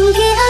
you